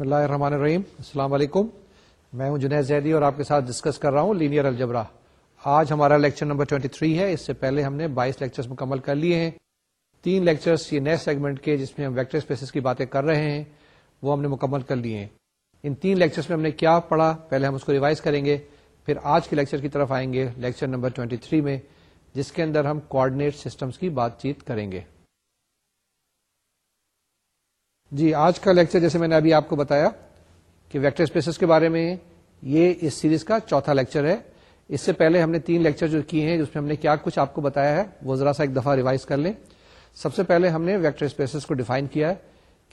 بسم اللہ الرحمن الرحیم السلام علیکم میں ہوں جنید زیدی اور آپ کے ساتھ ڈسکس کر رہا ہوں لینئر الجبرا آج ہمارا لیکچر نمبر 23 ہے اس سے پہلے ہم نے 22 لیکچرز مکمل کر لیے ہیں تین لیکچرز یہ نئے سیگمنٹ کے جس میں ہم ویکٹر اسپیسز کی باتیں کر رہے ہیں وہ ہم نے مکمل کر لیے ہیں ان تین لیکچرز میں ہم نے کیا پڑھا پہلے ہم اس کو ریوائز کریں گے پھر آج کے لیکچر کی طرف آئیں گے لیکچر نمبر 23 میں جس کے اندر ہم کوآڈینیٹ سسٹمس کی بات چیت کریں گے جی آج کا لیکچر جیسے میں نے ابھی آپ کو بتایا کہ ویکٹر اسپیسیز کے بارے میں یہ اس سیریز کا چوتھا لیکچر ہے اس سے پہلے ہم نے تین لیکچر جو کیے ہیں جس میں ہم نے کیا کچھ آپ کو بتایا ہے وہ ذرا سا ایک دفعہ ریوائز کر لیں سب سے پہلے ہم نے ویکٹر اسپیسز کو ڈیفائن کیا ہے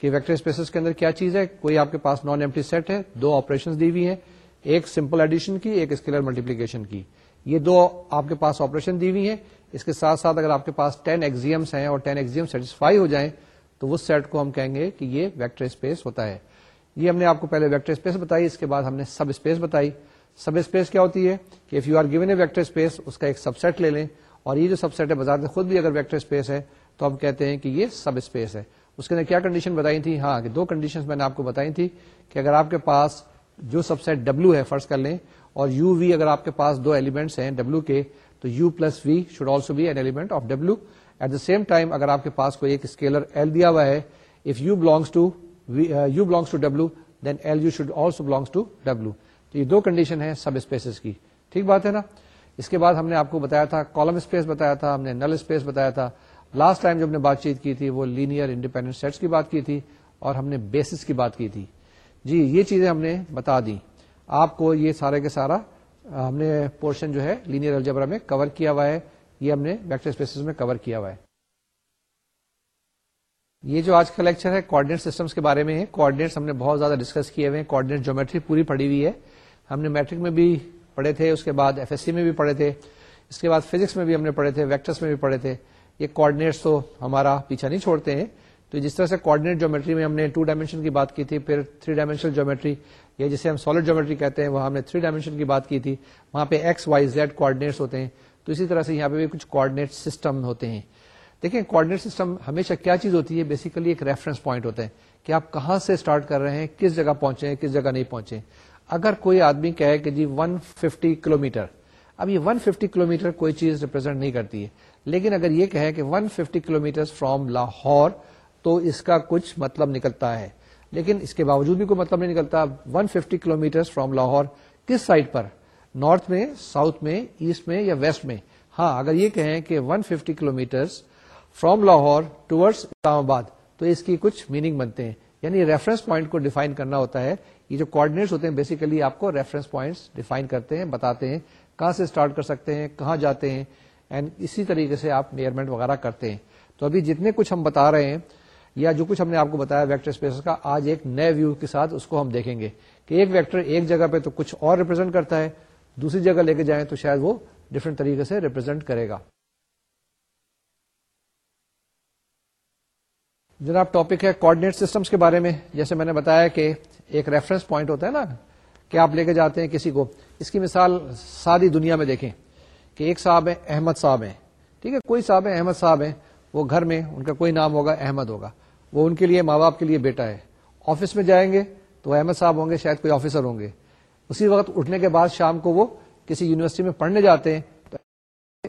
کہ ویکٹر اسپیسز کے اندر کیا چیز ہے کوئی آپ کے پاس نان ایمٹی سیٹ ہے دو آپریشن دی ہوئی ہیں ایک سمپل ایڈیشن کی ایک اسکلر ملٹیپلیکیشن کی یہ دو آپ کے پاس آپریشن دی ہوئی ہیں اس کے ساتھ ساتھ اگر آپ کے پاس ٹین ایگزیمس ہیں اور ٹین ایگزیم سیٹسفائی ہو جائیں تو اس سیٹ کو ہم کہیں گے کہ یہ ویکٹر اسپیس ہوتا ہے یہ ہم نے آپ کو پہلے ویکٹر اسپیس بتائی اس کے بعد ہم نے سب اسپیس بتائی سب اسپیس کیا ہوتی ہے کہ if you are given a vector space اس کا ایک سب سیٹ لے لیں اور یہ جو سب سیٹ ہے بازار میں خود بھی اگر ویکٹر اسپیس ہے تو ہم کہتے ہیں کہ یہ سب اسپیس ہے اس کے اندر کیا کنڈیشن بتائی تھی ہاں کہ دو کنڈیشن میں نے آپ کو بتائی تھی کہ اگر آپ کے پاس جو سب سیٹ ڈبلو ہے فرض کر لیں اور یو وی اگر آپ کے پاس دو ایلیمنٹس ہیں ڈبلو کے تو u plus v should also be an element of W at the same time اگر آپ کے پاس کوئی ایک اسکیلر ایل دیا ہوا ہے if u belongs to u belongs to W then L u should also belongs to W تو یہ دو کنڈیشن ہے سب اسپیسیز کی ٹھیک بات ہے نا اس کے بعد ہم نے آپ کو بتایا تھا کالم اسپیس بتایا تھا ہم نے نل اسپیس بتایا تھا لاسٹ ٹائم جو ہم نے بات چیت کی تھی وہ لینئر انڈیپینڈنٹ سیٹس کی بات کی تھی اور ہم نے بیسس کی بات کی تھی جی یہ چیزیں ہم نے بتا دی آپ کو یہ سارے کے سارا ہم نے پورشن جو ہے لینئر الجبرا میں کور کیا ہوا ہے یہ ہم نے ویکٹر اسپیس میں کور کیا ہوا ہے یہ جو آج کا لیکچر ہے کوآڈینیٹ سسٹمس کے بارے میں کوآڈینیٹس ہم نے بہت زیادہ ڈسکس کیے ہوئے کوآڈینیٹ جیومیٹری پوری پڑی ہوئی ہے ہم نے میٹرک میں بھی پڑھے تھے اس کے بعد ایف ایس سی میں بھی پڑھے تھے اس کے بعد فزکس میں بھی ہم نے پڑھے تھے ویکٹرس میں بھی پڑھے تھے یہ کوآڈینیٹس تو ہمارا پیچھا نہیں چھوڑتے ہیں تو جس طرح سے کوآڈینیٹ جیومیٹری میں ہم نے ٹو ڈائمینشن کی بات کی تھی پھر تھری ڈائمینشنل جیومیٹری یا جسے ہم سالڈ جیومیٹری کہتے ہیں وہ ہم نے تھری ڈائمینشن کی بات کی تھی وہاں پہ ایکس وائی زیڈ کوآڈینیٹس ہوتے ہیں تو اسی طرح سے یہاں پہ بھی کچھ کوآڈینیٹ سسٹم ہوتے ہیں دیکھیں کوآڈینیٹ سسٹم ہمیشہ کیا چیز ہوتی ہے بیسیکلی ایک ریفرنس پوائنٹ ہوتا ہے کہ آپ کہاں سے اسٹارٹ کر رہے ہیں کس جگہ پہنچے ہیں کس جگہ نہیں پہنچے اگر کوئی آدمی کہے کہ جی 150 ففٹی اب یہ 150 ففٹی کلو کوئی چیز ریپرزینٹ نہیں کرتی ہے لیکن اگر یہ کہے کہ 150 fifty kilometre from Lahore تو اس کا کچھ مطلب نکلتا ہے لیکن اس کے باوجود بھی کوئی مطلب نہیں نکلتا 150 fifty kilometre from Lahore کس سائڈ پر نارتھ میں ساؤتھ میں ایسٹ میں یا ویسٹ میں ہاں اگر یہ کہیں کہ 150 fifty kilometre from Lahore towards Islamabad تو اس کی کچھ میننگ بنتے ہیں یعنی ریفرنس پوائنٹ کو ڈیفائن کرنا ہوتا ہے یہ جو کوآڈینیٹس ہوتے ہیں بیسیکلی آپ کو ریفرنس پوائنٹس ڈیفائن کرتے ہیں بتاتے ہیں کہاں سے اسٹارٹ کر سکتے ہیں کہاں جاتے ہیں اینڈ اسی طریقے سے آپ میئرمنٹ وغیرہ کرتے ہیں تو ابھی جتنے کچھ ہم بتا رہے ہیں یا جو کچھ ہم نے آپ کو بتایا ویکٹر اسپیس کا آج ایک نئے ویو کے ساتھ اس کو ہم دیکھیں گے کہ ایک ویکٹر ایک جگہ پہ تو کچھ اور ریپرزینٹ کرتا ہے دوسری جگہ لے کے جائیں تو شاید وہ ڈفرینٹ طریقے سے ریپرزینٹ کرے گا جناب ٹاپک ہے کوڈینیٹ سسٹمس کے بارے میں جیسے میں نے بتایا کہ ایک ریفرنس پوائنٹ ہوتا ہے نا کہ آپ لے کے جاتے ہیں کسی کو اس کی مثال ساری دنیا میں دیکھیں کہ ایک صاحب ہے احمد صاحب ہیں ٹھیک ہے کوئی صاحب ہے احمد صاحب ہیں وہ گھر میں ان کا کوئی نام ہوگا احمد ہوگا وہ ان کے لیے ماں باپ کے لیے بیٹا ہے آفس میں جائیں گے تو احمد صاحب ہوں گے شاید کوئی آفیسر ہوں گے اسی وقت اٹھنے کے بعد شام کو وہ کسی یونیورسٹی میں پڑھنے جاتے ہیں تو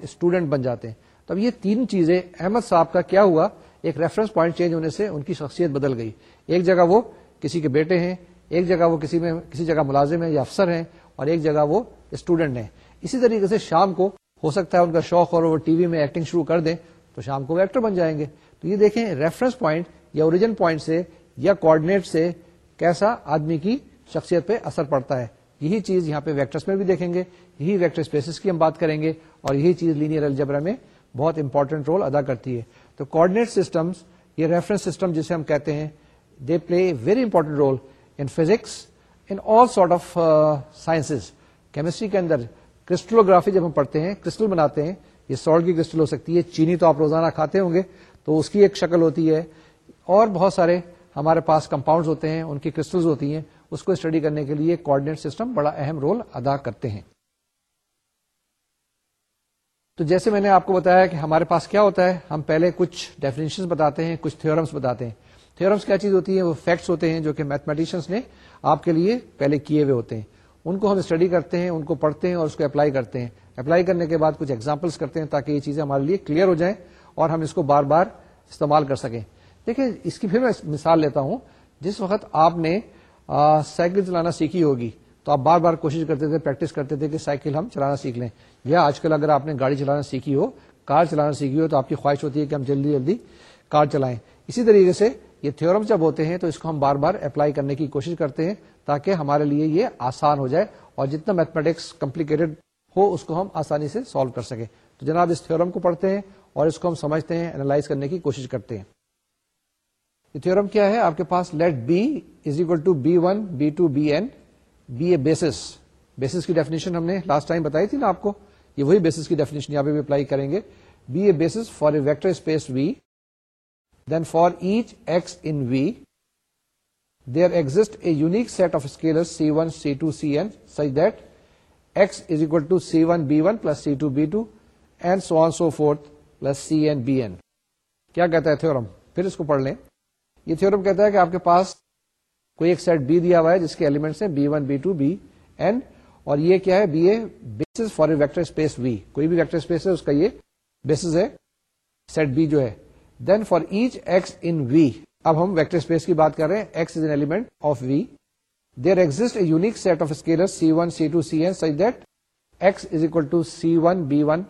اسٹوڈنٹ بن جاتے ہیں تب یہ تین چیزیں احمد صاحب کا کیا ہوا ایک ریفرنس پوائنٹ چینج ہونے سے ان کی شخصیت بدل گئی ایک جگہ وہ کسی کے بیٹے ہیں ایک جگہ وہ کسی میں کسی جگہ ملازم ہے یا افسر ہیں اور ایک جگہ وہ اسٹوڈنٹ ہیں اسی طریقے سے شام کو ہو سکتا ہے ان کا شوق اور وہ ٹی وی میں ایکٹنگ شروع کر دیں تو شام کو وہ ایکٹر بن جائیں گے تو یہ دیکھیں ریفرنس پوائنٹ یا اوریجن پوائنٹ سے یا کوآڈینیٹ سے کیسا آدمی کی شخصیت پہ اثر پڑتا ہے یہی چیز یہاں پہ ویکٹرس میں بھی دیکھیں گے یہی ویکٹر اسپیسیز کی ہم بات کریں گے اور یہی چیز لینئر الجبرا میں بہت امپورٹنٹ رول ادا کرتی ہے تو کوآڈینیٹ سسٹم یہ ریفرنس سسٹم جسے ہم کہتے ہیں they play very important role in physics in all sort of science chemistry کے اندر کرسٹلوگرافی جب ہم پڑھتے ہیں کرسٹل بناتے ہیں یہ سالٹ کی کرسٹل ہو سکتی ہے چینی تو آپ روزانہ کھاتے ہوں گے تو اس کی ایک شکل ہوتی ہے اور بہت سارے ہمارے پاس کمپاؤنڈ ہوتے ہیں ان کی کرسٹل ہوتی ہیں اس کو اسٹڈی کرنے کے لیے کوآڈینیٹ سسٹم بڑا اہم رول ادا کرتے ہیں تو جیسے میں نے آپ کو بتایا کہ ہمارے پاس کیا ہوتا ہے ہم پہلے کچھ ڈیفینیشن بتاتے ہیں کچھ تھورمس بتاتے ہیں تھورمس کیا چیز ہوتی ہے وہ فیکٹس ہوتے ہیں جو کہ میتھمیٹیشنس نے آپ کے لیے پہلے کیے ہوئے ہوتے ہیں ان کو ہم اسٹڈی کرتے ہیں ان کو پڑھتے ہیں اور اس کو اپلائی کرتے ہیں اپلائی کرنے کے بعد کچھ ایگزامپلس کرتے ہیں تاکہ یہ چیزیں ہمارے لیے کلیئر ہو جائیں اور ہم اس کو بار بار استعمال کر سکیں دیکھیں اس کی پھر میں مثال لیتا ہوں جس وقت آپ نے سائیکل چلانا سیکھی ہوگی تو آپ بار بار کوشش کرتے تھے پریکٹس کرتے تھے کہ سائیکل ہم چلانا سیکھ لیں یا آج کل اگر آپ نے گاڑی چلانا سیکھی ہو کار چلانا سیکھی ہو تو آپ کی خواہش ہوتی ہے کہ ہم جلدی جلدی کار چلائیں اسی طریقے سے یہ تھورم جب ہوتے ہیں تو اس کو ہم بار بار اپلائی کرنے کی کوشش کرتے ہیں تاکہ ہمارے لیے یہ آسان ہو جائے اور جتنا میتھمیٹکس کمپلیکیٹڈ ہو اس کو ہم آسانی سے سالو کر سکیں تو جناب اس تھیورم کو پڑھتے ہیں اور اس کو ہم سمجھتے ہیں انالائز کرنے کی کوشش کرتے ہیں یہ تھورم کیا ہے آپ کے پاس let B is equal to b one b two b be a basis basis کی ڈیفینیشن ہم نے لاسٹ ٹائم بتائی تھی نا آپ کو یہ وہی بیسس کی ڈیفینیشن یہاں پہ بھی اپلائی کریں گے be a basis for a vector space V then for each x in V there exist a unique set of scale c one c two c n such that x is equal to c one b one plus c two b two and so on so forth plus c n b کیا کہتا ہے پھر اس کو پڑھ لیں یہ کہتا ہے کہ آپ کے پاس کوئی ایک سیٹ بی دیا ہوا ہے جس کے ایلیمنٹس ہیں b one b two b n اور یہ کیا ہے B a base vector space V کوئی بھی ویکٹر اسپیس ہے اس کا یہ بیس ہے سیٹ بی جو ہے then for each x in V اب ہم ویکٹر اسپیس کی بات کر رہے ہیں x is an element of V there exist a unique set of scale c one c two c n such that x is equal to c one b one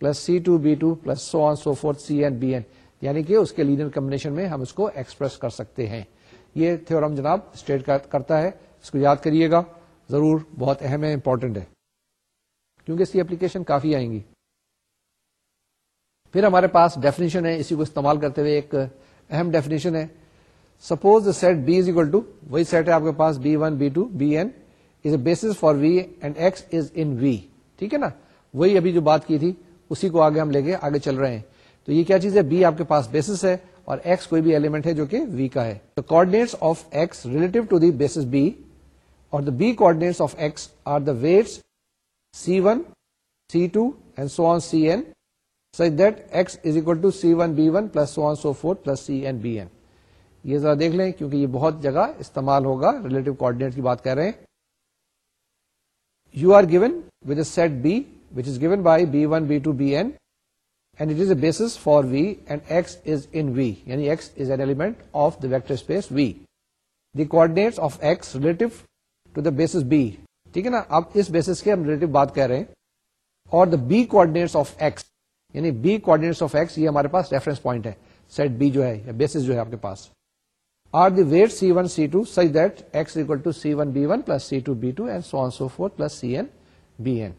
plus c two b two plus so on so forth c n b n یعنی کہ اس کے linear combination میں ہم اس کو express کر سکتے ہیں یہ تھیورم جناب اسٹیٹ کرتا ہے اس کو یاد کریے گا ضرور بہت اہم ہے امپورٹنٹ ہے کیونکہ اس کی اپلیکیشن کافی آئیں گی پھر ہمارے پاس ڈیفینیشن ہے اسی کو استعمال کرتے ہوئے ایک اہم ڈیفینیشن ہے suppose set B is equal to وہی سیٹ ہے آپ کے پاس b one b two B is a base for V and x is in V ٹھیک ہے نا وہی ابھی جو بات کی تھی اسی کو آگے ہم لے کے آگے چل رہے ہیں تو یہ کیا چیز ہے بی آپ کے پاس بیسس ہے اور ایکس کوئی بھی ایلیمنٹ ہے جو کہ وی کا ہے of x relative to the basis B اور B coordinates of x are the weights c one c two and so on c such that x is equal to c one b one plus so on so forth plus c n b یہ ذرا دیکھ لیں کیونکہ یہ بہت جگہ استعمال ہوگا ریلیٹو کوڈینے کی بات کر رہے ہیں you are given with a set B which is given by b one b two b n base for V and x is in V یعنی space V the coordinate base اس basis کے ہم relative بات کر رہے ہیں اور the be یعنی بی یہ ہمارے پاس ریفرنس پوائنٹ ہے سیٹ بی جو ہے بیسس جو ہے آپ کے پاس are the weight c one c two such that x to c one b one plus c two b two and so so forth plus c n b ہے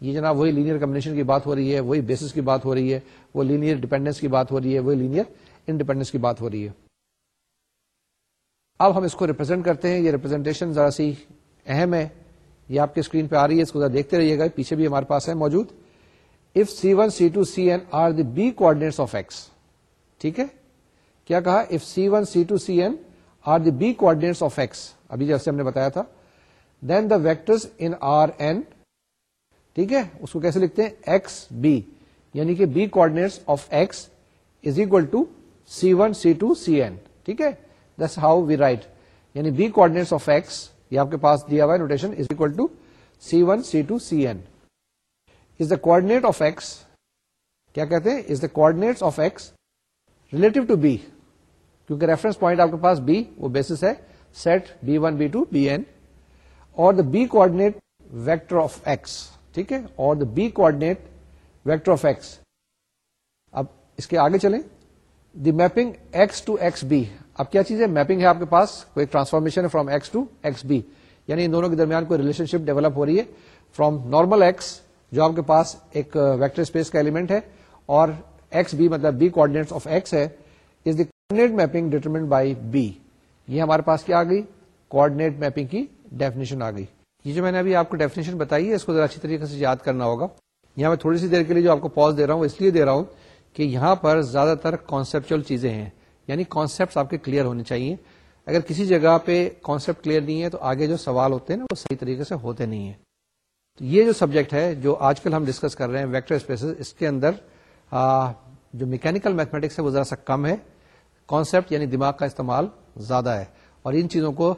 یہ جناب وہی لینئر کمبنیشن کی بات ہو رہی ہے وہی بیسس کی بات ہو رہی ہے وہ لینئر ڈیپینڈنس کی بات ہو رہی ہے وہی لینئر انڈیپینڈنس کی بات ہو رہی ہے اب ہم اس کو ریپرزینٹ کرتے ہیں یہ ریپرزینٹیشن ذرا سی اہم ہے یہ آپ کے اسکرین پہ آ رہی ہے اس کو ذرا دیکھتے رہیے گا پیچھے بھی ہمارے پاس ہے موجود if C one C two C N are the B coordinates of X ٹھیک ہے کیا کہا if C one C two C N are the B coordinates of X ابھی جیسے ہم نے بتایا تھا then the vectors in R N ٹھیک ہے اس کو کیسے لکھتے ہیں ایکس بی یعنی کہ B coordinates of x is equal to c one c two c n ٹھیک ہے دس ہاؤ وی رائٹ یعنی بی کوڈنیٹس آف ایکس یہ آپ کے پاس دیا ہوا ہے دا کوڈینےٹ آف ایکس کیا کہتے ہیں is the coordinate of x relative to B کیونکہ ریفرنس پوائنٹ آپ کے پاس بی وہ بیسس ہے set B b one b two b n the B coordinate vector of x ٹھیک ہے اور the B coordinate vector of x اب اس کے آگے چلیں the mapping x to x B اب کیا چیز ہے میپنگ ہے آپ کے پاس کوئی transformation from x to x B یعنی ان دونوں کے درمیان کوئی ریلیشن شپ ڈیولپ ہو رہی ہے فرام نارمل ایکس جو آپ کے پاس ایک ویکٹر uh, اسپیس کا ایلیمنٹ ہے اور ایکس بی مطلب بی آف ایکس ہے is the mapping determined by B یہ ہمارے پاس کیا آ گئی میپنگ کی ڈیفینیشن آ گئی یہ جو میں نے ابھی آپ کو ڈیفینیشن بتائی ہے اس کو ذرا اچھی طریقے سے یاد کرنا ہوگا یہاں میں تھوڑی سی دیر کے لیے جو آپ کو پوز دے رہا ہوں اس لیے دے رہا ہوں کہ یہاں پر زیادہ تر کانسیپچل چیزیں ہیں یعنی کانسیپٹ آپ کے کلیئر ہونے چاہیے اگر کسی جگہ پہ کانسیپٹ کلیئر نہیں ہے تو آگے جو سوال ہوتے ہیں نا وہ صحیح طریقے سے ہوتے نہیں ہیں تو یہ جو سبجیکٹ ہے جو آج کل ہم ڈسکس کر رہے ہیں ویکٹر اسپیس اس کے اندر آ, جو میکینکل میتھمیٹکس ہے وہ ذرا سا کم ہے کانسیپٹ یعنی دماغ کا استعمال زیادہ ہے اور ان چیزوں کو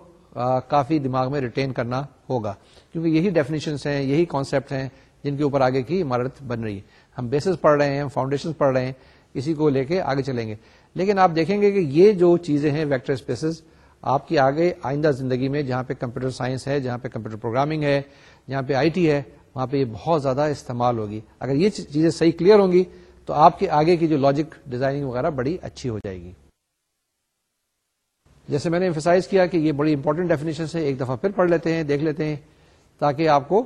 کافی دماغ میں ریٹین کرنا ہوگا کیونکہ یہی ڈیفینیشنس ہیں یہی کانسیپٹ ہیں جن کے اوپر آگے کی عمارت بن رہی ہے ہم بیسز پڑھ رہے ہیں فاؤنڈیشن پڑھ رہے ہیں اسی کو لے کے آگے چلیں گے لیکن آپ دیکھیں گے کہ یہ جو چیزیں ہیں ویکٹر اسپیسز آپ کی آگے آئندہ زندگی میں جہاں پہ کمپیوٹر سائنس ہے جہاں پہ کمپیوٹر پروگرامنگ ہے جہاں پہ آئی ٹی ہے وہاں پہ یہ بہت زیادہ استعمال ہوگی اگر یہ چیزیں صحیح کلیئر ہوں گی تو آپ کے آگے کی جو لاجک ڈیزائننگ وغیرہ بڑی اچھی ہو جائے گی جیسے میں نے امفیسائز کیا کہ یہ بڑی امپورٹنٹ ڈیفینیشن ہے ایک دفعہ پھر پڑھ لیتے ہیں دیکھ لیتے ہیں تاکہ آپ کو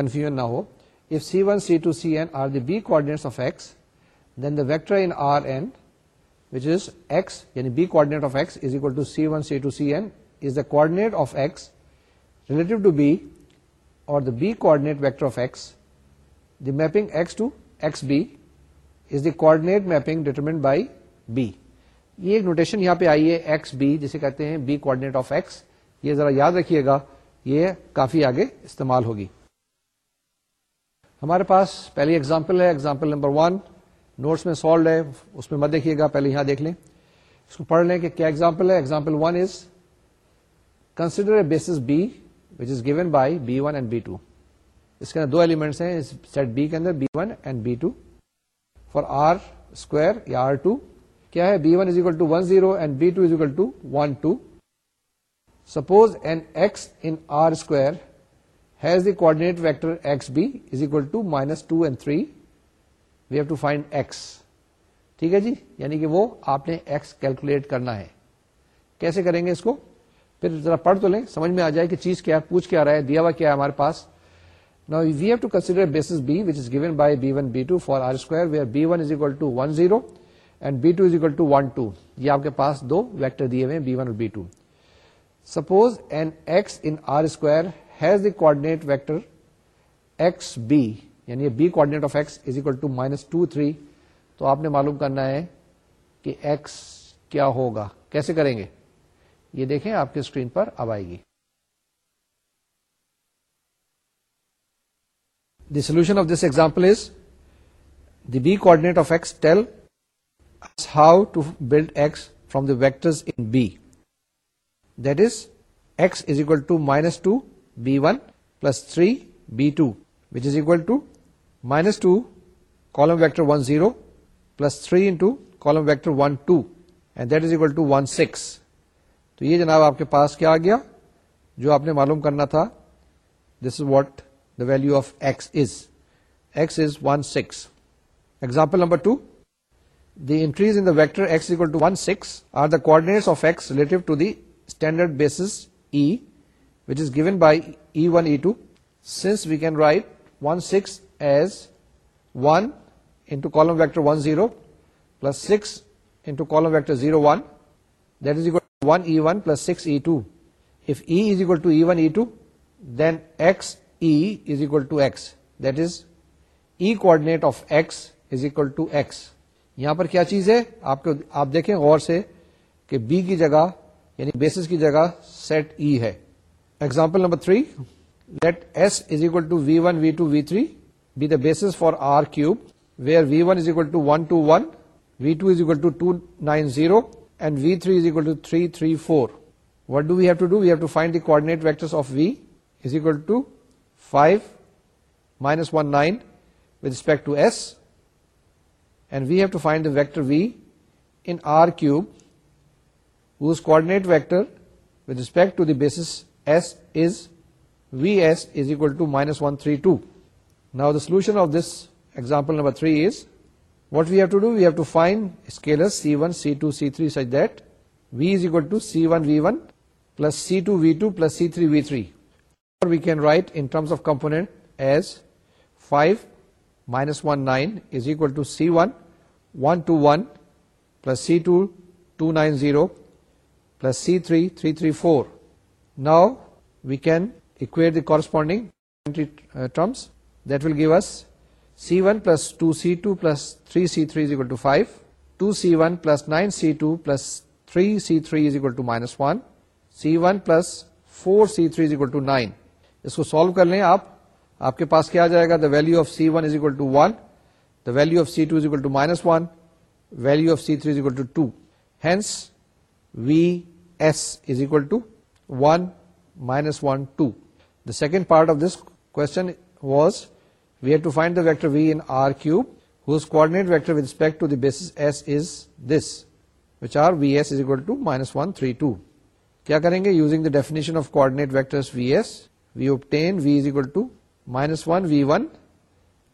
کنفیوژن نہ ہو if c one c two c n are the B coordinates of x then the vector in R n which is x یعنی B coordinate of x is equal to c one c two c n is the coordinate of x relative to B اور the B coordinate vector of x the mapping x to x B is the coordinate mapping determined by B یہ ایک notation یہاں پہ آئی ہے x be جسے کہتے ہیں be coordinate of x یہ ذرا یاد رکھیے گا یہ کافی آگے استعمال ہوگی ہمارے پاس پہلی اگزامپل ہے ایگزامپل نمبر ون نوٹس میں سالڈ ہے اس میں مت دیکھیے گا پہلے یہاں دیکھ لیں اس کو پڑھ لیں کہ کیا ایگزامپل ہے example one is consider a bases B which is given by b one and b two اس کے اندر دو ایلیمنٹس ہیں سیٹ بی کے اندر b one and b two for R square یا آر ٹو کیا ہے b one is equal to one zero and b two is equal to one two suppose an x in R square has the coordinate vector x B is equal to minus two and three we have to find x ٹھیک ہے جی یعنی کہ وہ آپ نے x calculate کرنا ہے کیسے کریں گے اس کو پھر ذرا پڑھ تو لیں سمجھ میں آ جائے کہ چیز کیا پوچھ کیا رہا ہے دیا ہوا کیا ہے ہمارے پاس Now, we have to consider basis B, which is given by B1, B2 for R square, where B1 is equal to 1, and b two is equal to one two یہ آپ کے پاس دو ویکٹر دیے ہوئے بی ون اور b two suppose an x in R square has the vector x B یعنی B of x is to two minus three تو آپ نے معلوم کرنا ہے کہ ایکس کیا ہوگا کیسے کریں گے یہ دیکھیں آپ کے اسکرین پر اب آئے گی the solution of this example is the B of x tell how to build x from the vectors B that is x is equal to minus two b one plus three b two which is equal to minus two column vector one zero plus three into column vector one two and that is equal to one six تو یہ جناب آپ کے پاس کیا آ گیا جو آپ نے معلوم کرنا تھا this is what the value of x is x is one six example number two the entries in the ویکٹرڈیٹس to the base given by us we write a zero one دل one e one plus six two e one S S is equal کو یہاں پر کیا چیز ہے آپ کو آپ دیکھیں غور سے کہ بی کی جگہ یعنی بیسس کی جگہ سیٹ ای e ہے example number three let S is equal to v one v two v three be the base for R cube where v one is equal to one two one v two is equal to two nine zero and v three is equal to three three four what do we have to do we have to find the of v is equal to two five minus one nine with S and we have to find the vector v in R cube, whose coordinate vector with respect to the basis S is Vs is equal to -132. Now the solution of this example number 3 is, what we have to do? We have to find scalars C1, C2, C3 such that V is equal to C1, V1 plus C2, V2 plus C3, V3. Or we can write in terms of component as 5 minus one nine is equal to c one one two one plus c two two nine zero plus c three three three four now we can acquire the corresponding terms that will give us c one plus two c two plus three c three is equal to five two c one plus nine c two plus three c three is equal to minus one c one plus four c three is equal to nine اس کو solve کر لیں آپ آپ کے پاس کیا جائے گا the value of C one is equal to one the value of C two is equal to minus one value of C three is equal to two hence V S is equal to one minus one two the second part of this question was we have to find the vector V in R cube whose vector with respect to the base S is this which R V S is equal to minus one three two کیا کریں گے using the definition of coordinate vector V S V obtain V is equal to minus one V one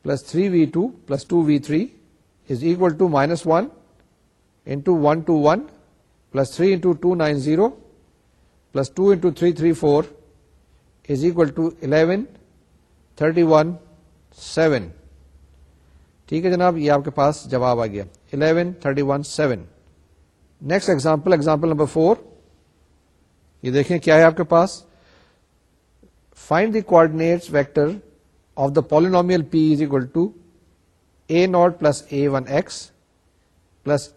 plus three V two plus two V three is 1 two minus one into one two one plus three into two nine zero plus two into three three four is two eleven thirty one seven ٹھیک ہے جناب یہ آپ کے پاس جواب آ گیا eleven thirty one seven next example example number four یہ دیکھیں کیا ہے آپ کے پاس find that's vector of the polynomial equal to A naught plus plus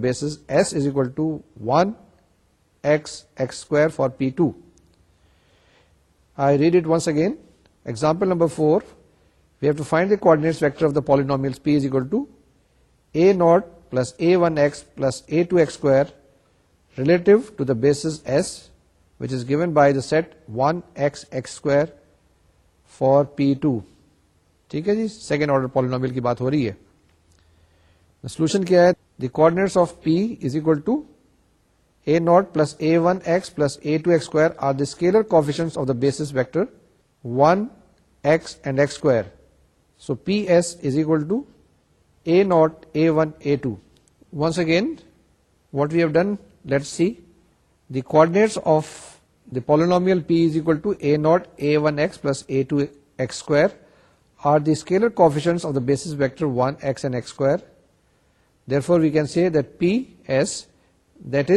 base S square for P two I read it once again example number four have to is equal to A naught plus plus relate to the base S given by the set one X X square four P two ٹھیک ہے جی second order polynomial کی بات ہو رہی ہے solution کیا ہے the coordinates of P is equal to A naught plus A one X plus A two X square are the scalar coefficient of the vector one X and X square so P S is equal to A naught A one A two once again what we have done let see the code of two A naught square are the scalar therefore we can see that P S the base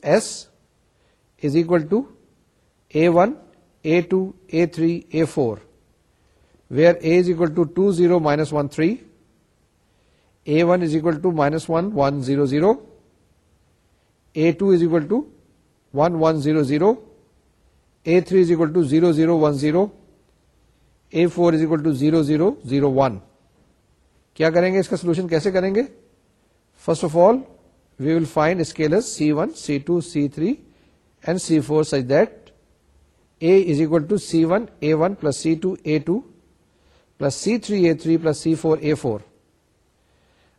S two A three A four where A is equal to two zero minus one three A one is equal to minus one one zero zero A two is equal to one one zero zero A three is equal to zero zero one zero A four is equal to zero zero zero one کیا کریں گے اس کا solution کیسے کریں گے first of all we will find scalars C one C two C three C four such A is equal to C one A one plus C two A two plus C three A three plus C four A four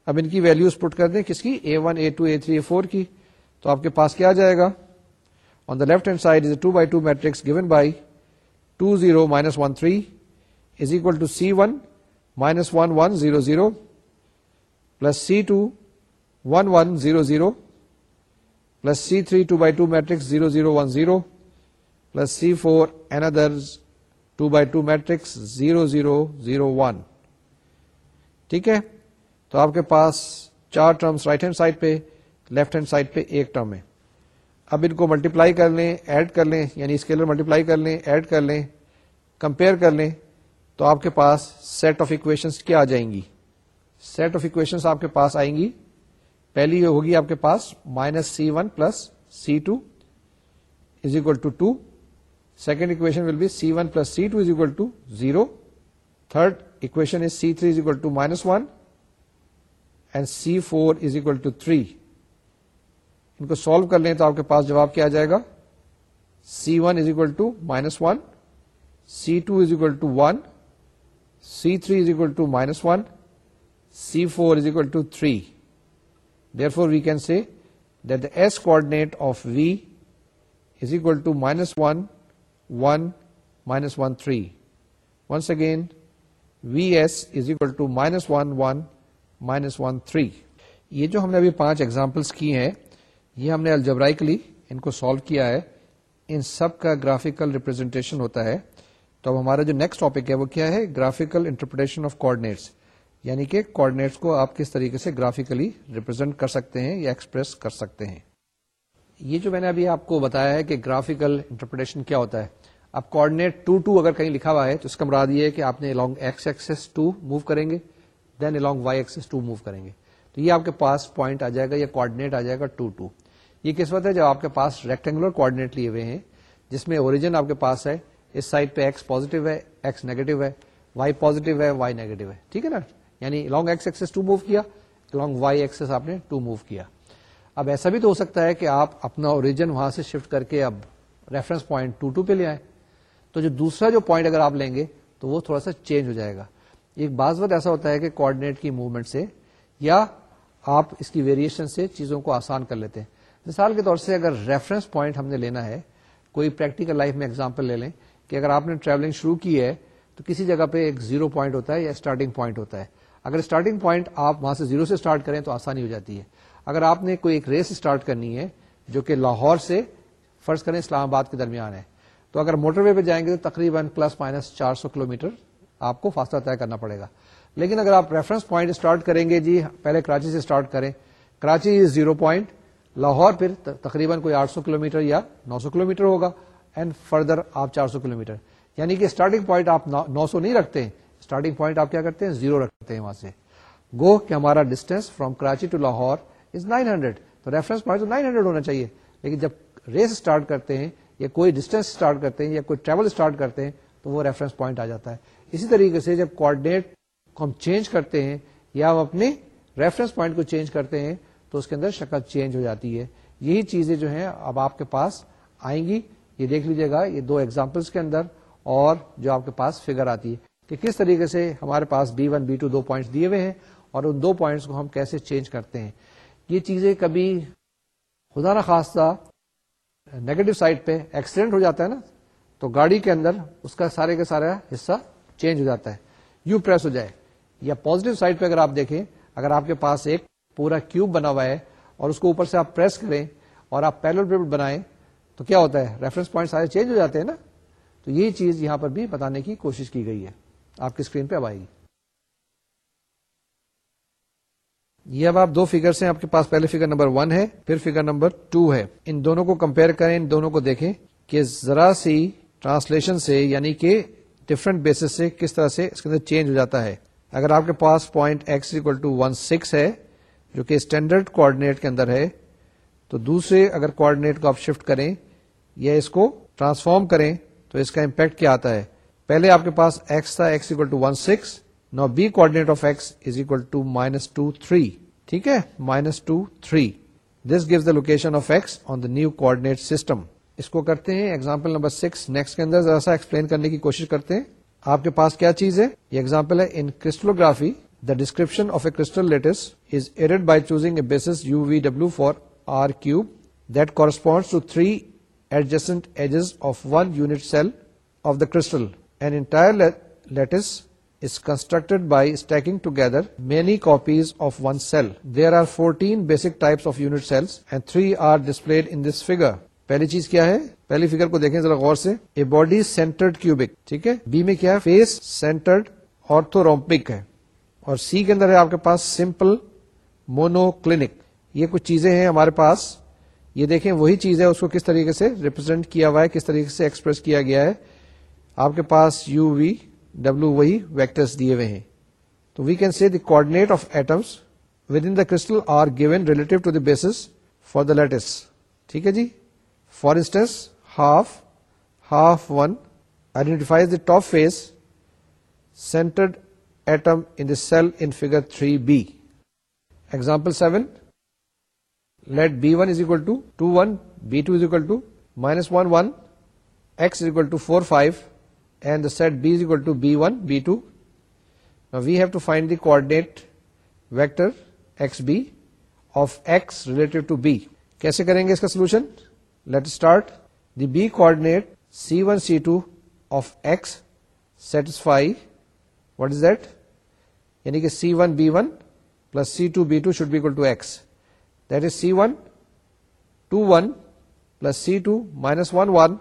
اب ان کی values put کر دیں کس کی A one A two A three A four کی تو آپ کے پاس کیا آ جائے گا on the left hand side is A two by two matrix given by two zero minus one three is equal to C one minus one one zero zero plus C two one one zero zero C three two by two matrix zero zero one zero plus C four another two by two matrix zero zero zero one ٹھیک ہے تو آپ کے پاس چار terms right hand side پہ left hand side پہ ایک ٹرم ہے اب ان کو ملٹیپلائی کر لیں ایڈ کر لیں یعنی اسکیلر ملٹیپلائی کر لیں ایڈ کر لیں کمپیئر کر لیں تو آپ کے پاس سیٹ آف اکویشنس کیا آ جائیں گی سیٹ آف اکویشنس آپ کے پاس آئیں گی پہلی یہ ہوگی آپ کے پاس minus C one plus C two is equal to two second equation will be C one plus C two is equal to zero third equation is C three is equal to minus one and C four is equal to three ان کو solve کر لیں تو آپ کے پاس جواب کیا جائے گا C one is equal to minus one C two is equal to one C three is equal to minus one C four is equal to three minus one three یہ جو ہم نے ابھی پانچ ایگزامپلس کی ہیں یہ ہم نے سالو کیا ہے ان سب کا گرافیکل ریپرزینٹیشن ہوتا ہے تو اب ہمارا جو نیکسٹ ٹاپک ہے وہ کیا ہے گرافیکل انٹرپریٹیشن آف کوڈنیٹ یعنی کہ کوڈینیٹس کو آپ کس طریقے سے گرافکلی ریپرزینٹ کر سکتے ہیں یا ایکسپریس کر سکتے ہیں یہ جو میں نے ابھی آپ کو بتایا ہے کہ گرافیکل انٹرپریٹیشن کیا ہوتا ہے اب کوڈینیٹ ٹو ٹو اگر کہیں لکھا ہوا ہے تو اس کا مراد یہ ہے کہ آپ نے along X axis to move کریں گے then along Y axis to move کریں گے تو یہ آپ کے پاس پوائنٹ آ جائے گا یا کوڈینیٹ آ جائے گا ٹو ٹو یہ قسمت ہے جب آپ کے پاس ریکٹینگولر لیے ہوئے ہیں جس میں اوریجن آپ کے پاس ہے اس سائڈ پہ ایکس پازیٹو ہے ایکس نیگیٹو ہے وائی پوزیٹو ہے وائی نیگیٹو ہے ٹھیک ہے نا یعنی long X axis to move کیا لانگ وائی ایکسس آپ نے ٹو موو کیا اب ایسا بھی تو ہو سکتا ہے کہ آپ اپنا اوریجن وہاں سے شفٹ کر کے اب ریفرنس پوائنٹ ٹو ٹو پہ لے آئیں تو جو دوسرا جو پوائنٹ اگر آپ لیں گے تو وہ تھوڑا سا چینج ہو جائے گا ایک بعض وقت ایسا ہوتا ہے کہ کوڈینیٹ کی موومنٹ سے یا آپ اس کی ویریشن سے چیزوں کو آسان کر لیتے ہیں مثال کے طور سے اگر ریفرنس پوائنٹ ہم نے لینا ہے کوئی پریکٹیکل لائف میں اگزامپل لے لیں کہ اگر آپ نے ٹریولنگ شروع کی ہے تو کسی جگہ پہ ایک زیرو پوائنٹ ہوتا ہے یا اسٹارٹنگ پوائنٹ ہوتا ہے اگر اسٹارٹنگ پوائنٹ آپ وہاں سے زیرو سے اسٹارٹ کریں تو آسانی ہو جاتی ہے اگر آپ نے کوئی ایک ریس اسٹارٹ کرنی ہے جو کہ لاہور سے فرض کریں اسلام آباد کے درمیان ہے تو اگر موٹر وے پہ جائیں گے تو تقریباً پلس مائنس چار سو کلو میٹر آپ کو فاصلہ طے کرنا پڑے گا لیکن اگر آپ ریفرنس پوائنٹ اسٹارٹ کریں گے جی پہلے کراچی سے اسٹارٹ کریں Karachi is zero point Lahore پھر تقریباً کوئی آٹھ سو کلو میٹر یا نو سو کلو میٹر ہوگا اینڈ فردر آپ چار سو کلو میٹر یعنی کہ اسٹارٹنگ پوائنٹ آپ نو سو نہیں رکھتے اسٹارٹنگ پوائنٹ آپ کیا کرتے ہیں زیرو رکھتے ہیں وہاں سے گو کہ ہمارا distance from Karachi to Lahore is nine hundred reference point تو نائن ہنڈریڈ ہونا چاہیے لیکن جب ریس اسٹارٹ کرتے ہیں یا کوئی ڈسٹینس اسٹارٹ کرتے ہیں یا کوئی ٹریول اسٹارٹ کرتے ہیں تو وہ ریفرنس پوائنٹ آ جاتا ہے اسی طریقے سے جب کوآڈینیٹ کو ہم چینج کرتے ہیں یا ہم اپنے ریفرنس پوائنٹ کو چینج کرتے ہیں تو اس کے اندر شکل چینج ہو جاتی ہے یہی چیزیں جو ہیں اب آپ کے پاس آئیں گی یہ دیکھ لیجیے گا یہ دو ایگزامپلس کے اندر اور جو آپ کے پاس فگر آتی ہے کہ کس طریقے سے ہمارے پاس بی ون بی ٹو دو پوائنٹس دیے ہوئے ہیں اور ان دو پوائنٹس کو ہم کیسے چینج کرتے ہیں یہ چیزیں کبھی خدا نا خاصہ نیگیٹو سائڈ پہ ایکسیڈنٹ ہو جاتا ہے نا تو گاڑی کے اندر اس کا سارے کا سارا حصہ چینج ہو جاتا ہے یو پریس ہو جائے یا پوزیٹو سائڈ پہ اگر آپ دیکھیں اگر آپ کے پاس ایک پورا کیوب بنا ہوا ہے اور اس کو اوپر سے آپ پریس کریں اور آپ پیلر پیپٹ بنائیں تو کیا ہوتا ہے ریفرنس پوائنٹ سارے چینج ہو جاتے ہیں نا تو یہی چیز یہاں پر بھی بتانے کی کوشش کی گئی ہے آپ کی اسکرین پہ اب آئے گی یہ اب آپ دو فرس ہیں آپ کے پاس پہلے فیگر نمبر ون ہے پھر فگر نمبر ٹو ہے ان دونوں کو کمپیئر کریں ان دونوں کو دیکھیں کہ ذرا سی ٹرانسلیشن سے یعنی کہ ڈفرنٹ بیس سے کس طرح سے اس کے اندر چینج ہو جاتا ہے اگر آپ کے پاس point X equal to one six ہے جو کہ اسٹینڈرڈ کوآڈینیٹ کے اندر ہے تو دوسرے اگر کوآڈینیٹ کو آپ شفٹ کریں یا اس کو ٹرانسفارم کریں تو اس کا امپیکٹ کیا آتا ہے پہلے آپ کے پاس ایکس تھا X equal to one six now بیڈیٹ of X is equal to minus two three ٹھیک ہے minus two three this gives the location of X on the new system اس کو کرتے ہیں ایگزامپل نمبر سکس نیکسٹ کے اندر ذرا سا explain کرنے کی کوشش کرتے ہیں آپ کے پاس کیا چیز ہے یہ ایگزامپل ہے in crystallography the description of a crystal lattice is aid by choosing a base U V W for R cube correspond to three adjacent edges of one unit cell of the crystal lattice lattice is constructed by stacking together many copies of one cell. There are 14 basic types of unit cells and three are displayed in this figure. پہلی چیز کیا ہے پہلی figure کو دیکھیں ذرا غور سے اے باڈی سینٹرڈ کیوبک ٹھیک ہے بی میں کیا ہے فیس سینٹرڈ آرتھورومپک ہے اور سی کے اندر ہے آپ کے پاس سمپل مونو کلینک یہ کچھ چیزیں ہیں ہمارے پاس یہ دیکھیں وہی چیز ہے اس کو کس طریقے سے ریپرزینٹ کیا ہوا ہے کس طریقے سے ایکسپریس کیا گیا ہے آپ کے پاس U V W V vectors دیے ہوئے ہیں تو we can see the coordinate of atoms within the crystal are given relative to the basis for the lattice ٹھیک ہے جی for instance half half one identifies the top face centred atom in the cell in figure three B example seven let B one is equal to two one B two is equal to minus one one X is equal to four five and the set B is equal to B one B two we have to find the coordinate کیسے کریں گے اس کا solution let start the B coordinate what is that یعنی کہ C one B one plus C two B two should be X that is C one two one plus C two minus one one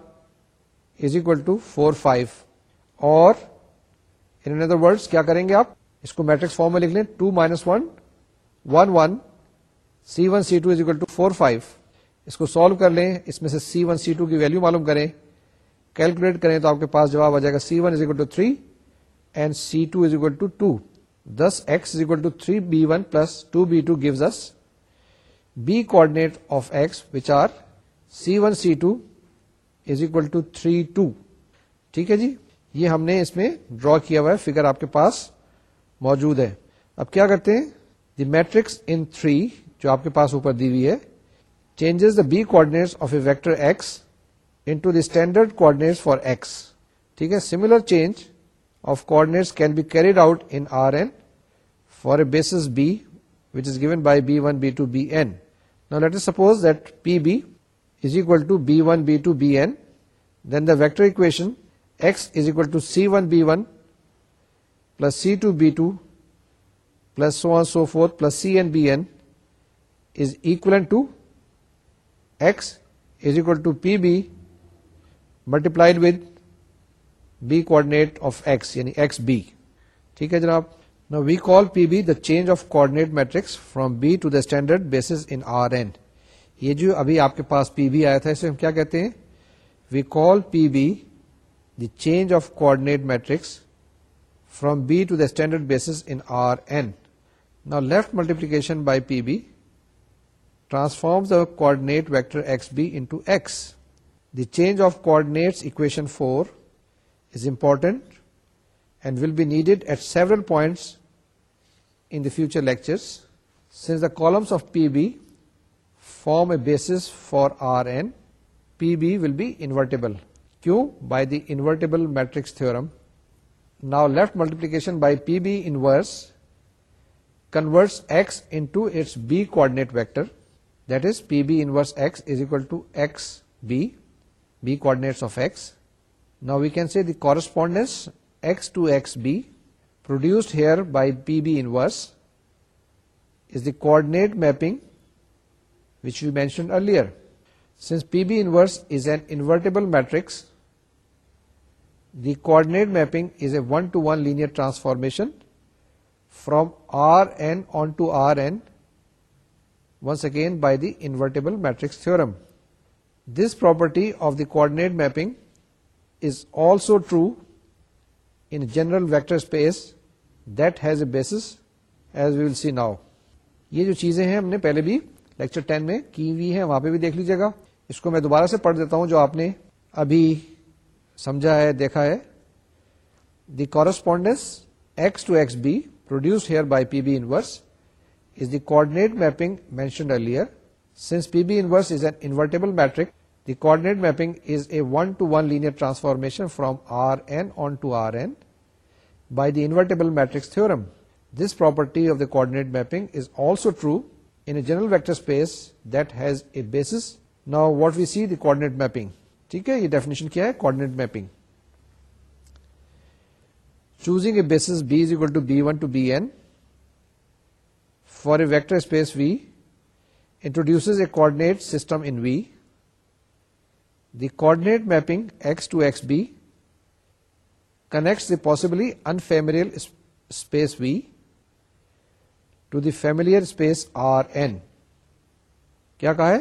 is equal to four five اور اندر word کیا کریں گے آپ اس کو matrix form میں لکھ لیں two minus one one one C one C two is equal to four five اس کو سالو کر لیں اس میں سے سی ون سی ٹو کی ویلو معلوم کریں کیلکولیٹ کریں تو آپ کے پاس جواب آ جائے گا C one is equal to three and C two is equal to two this X is equal to three B one plus two B two gives us B بیڈیٹ of X which are C one C two is equal to three two ٹھیک ہے جی یہ ہم نے اس میں ڈرا کیا ہوا ہے figure آپ کے پاس موجود ہے اب کیا کرتے ہیں دی میٹرکس ان تھری جو آپ کے پاس اوپر دی ہوئی ہے changes the B coordinates of a vector X into the standard coordinates for X ٹھیک ہے similar change of coordinates can be carried out in R N for a bases B which is given by B one B two B N نا let suppose that P B is equal to B one B two B N then the vector equation is equal to C one B one plus C two B two پلسور plus C N B is equal to X is equal to P B multiplied with بیڈنیٹ of x یعنی X B ٹھیک ہے جناب نا we call P B the change of coordinate matrix from B to the standard bases in R and یہ جو ابھی آپ کے پاس پی بھی آیا تھا اسے ہم کیا کہتے ہیں we call P B the change of coordinate matrix from B to the standard basis in Rn. Now left multiplication by Pb transforms the coordinate vector xb into x. The change of coordinates equation 4 is important and will be needed at several points in the future lectures. Since the columns of Pb form a basis for Rn, Pb will be invertible. Q by the invertible matrix theorem. Now left multiplication by PB inverse converts X into its B coordinate vector, that is PB inverse X is equal to XB, B coordinates of X. Now we can say the correspondence X to XB produced here by PB inverse is the coordinate mapping which we mentioned earlier. Since PB inverse is an invertible matrix, the coordinate mapping is a one to one linear transformation from R N onto R N once again by the invertible matrix theorem this property of the coordinate mapping is also true in general vector space that has a basis as we will see now یہ جو چیزیں ہیں ہم نے پہلے بھی lecture ten میں کی ہوئی ہے وہاں پہ بھی دیکھ لیجیے گا اس کو میں دوبارہ سے پڑھ دیتا ہوں جو آپ نے ابھی سمجھا ہے دیکھا ہے the correspondence X to X B produced here by P B inverse is the coordinate mapping mentioned earlier since P B inverse is an invertible matrix the coordinate mapping is a one to one linear transformation from R N N onto R by the invertible matrix theorem this property of the coordinate mapping is also true in general vector space that has a base now what we see the mapping ٹھیک ہے یہ definition کیا ہے coordinate mapping choosing a basis equal to B one to B N for a vector space V introduce a coordinate system in V the coordinate mapping X to X B connects the possibly unfamiliar space V to the familiar space R N کیا کہا ہے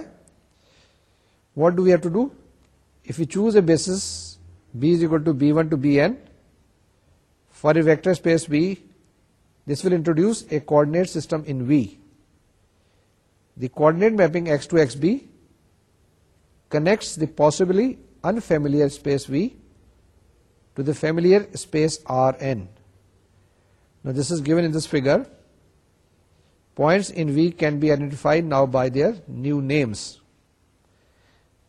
what do have to do If we choose a basis B is equal to B1 to Bn for a vector space B, this will introduce a coordinate system in V. The coordinate mapping X to XB connects the possibly unfamiliar space V to the familiar space Rn. Now this is given in this figure. Points in V can be identified now by their new names.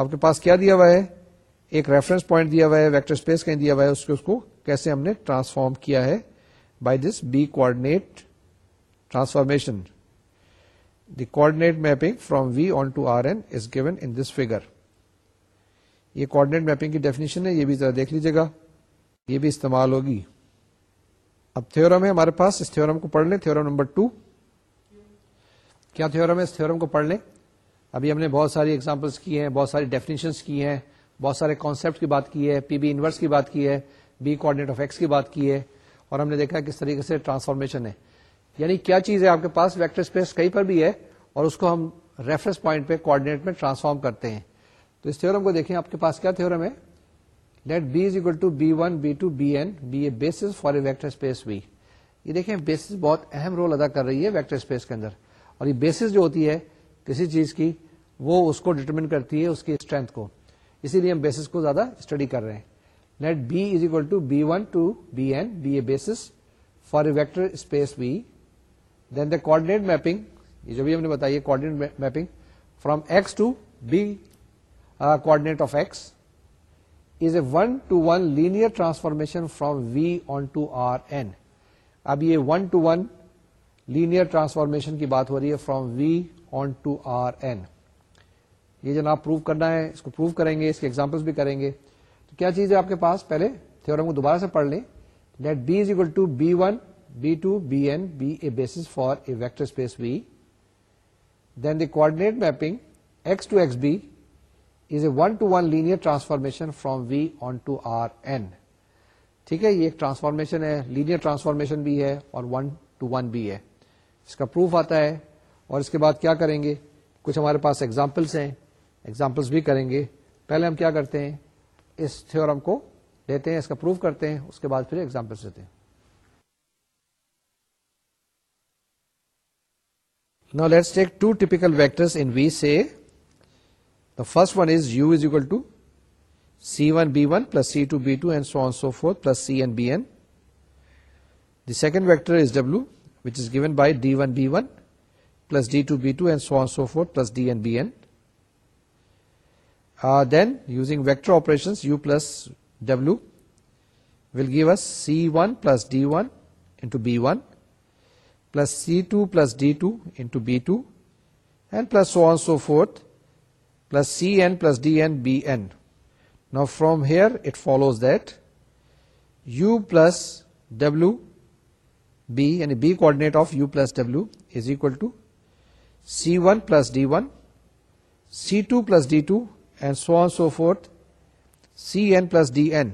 آپ کے پاس کیا دیا ہوا ہے ایک reference point دیا ہوا ہے ویکٹر اسپیس کہیں دیا ہوا ہے اس اس کو کیسے ہم نے ٹرانسفارم کیا ہے by this transformation the coordinate mapping from V onto R N is given in this figure یہ میپنگ کی ڈیفینیشن ہے یہ بھی ذرا دیکھ لیجیے گا یہ بھی استعمال ہوگی اب تھورم ہے ہمارے پاس اس تھورم کو پڑھ لیں تھورم نمبر ٹو کیا ہے اس تھورم کو پڑھ لیں ابھی ہم نے بہت ساری ایگزامپلس کی ہیں بہت ساری ڈیفینیشنس کی ہیں بہت سارے کانسیپٹ کی بات کی ہے پی بی انورس کی بات کی ہے بی آف ایکس کی بات کی ہے اور ہم نے دیکھا کس طریقے سے ٹرانسفارمیشن ہے یعنی کیا چیز ہے آپ کے پاس ویکٹر اسپیس کہیں پر بھی ہے اور اس کو ہم ریفرنس پوائنٹ پہ کوآڈینیٹ میں ٹرانسفارم کرتے ہیں تو اس تھیورم کو دیکھیں آپ کے پاس کیا تھورم ہے let B is equal to B one B two B N be a for a vector space B یہ دیکھیں بیسس بہت اہم رول ادا کر رہی ہے ویکٹر اسپیس کے اندر اور یہ بیسس جو ہوتی ہے کسی چیز کی وہ اس کو ڈٹرمن کرتی ہے اس کی اسٹرینتھ کو اسی لیے ہم بیسس کو زیادہ اسٹڈی کر رہے ہیں let B is equal to B one to B N be a basis for a vector space B then the coordinate mapping یہ جو بھی ہم نے بتایا mapping from X to B coordinate of X is a one to one linear transformation from V onto R N اب یہ one to one linear transformation کی بات ہو رہی ہے from V onto R N یہ جناب پروف کرنا ہے اس کو پروف کریں گے اس کے ایگزامپلس بھی کریں گے تو کیا چیز ہے آپ کے پاس پہلے کو دوبارہ سے پڑھ لیں let B is equal to B one B two B be a base for a vector space V then the mapping X X to B is a one to one linear transformation from V onto R N ٹھیک ہے یہ ایک transformation ہے linear transformation بھی ہے اور one to one بھی ہے اس کا پروف آتا ہے اور اس کے بعد کیا کریں گے کچھ ہمارے پاس ایگزامپلس ہیں ایگزامپلس بھی کریں گے پہلے ہم کیا کرتے ہیں اس تھورم کو لیتے ہیں اس کا پروف کرتے ہیں اس کے بعد پھر ایگزامپلس دیتے first one is U is equal to C one B one plus C two B two and so on so forth plus C N B N the second vector is W which is given by D one B one plus D two B two and so on so forth plus D N B N Uh, then using vector operations, u plus w will give us c1 plus d1 into b1 plus c2 plus d2 into b2 and plus so on so forth, plus cn plus dn bn. Now from here it follows that u plus w b, and the b coordinate of u plus w is equal to c1 plus d1, c2 plus d2 and so on so forth, Cn plus Dn,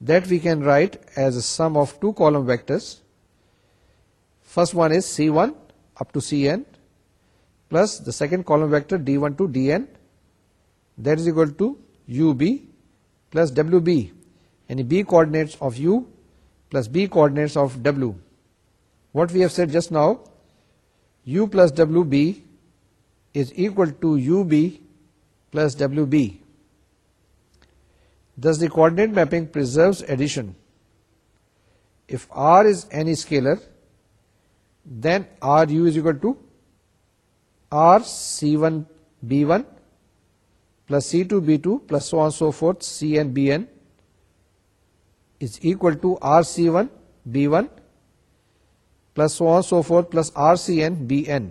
that we can write as a sum of two column vectors. First one is C1 up to Cn plus the second column vector D1 to Dn, that is equal to UB plus WB, and B coordinates of U plus B coordinates of W. What we have said just now, U plus WB is equal to UB plus WB. Thus the coordinate mapping preserves addition. If R is any scalar, then RU is equal to R C1 B1 plus C2 B2 plus so on so forth Cn Bn is equal to R C1 B1 plus so on so forth plus R Cn Bn.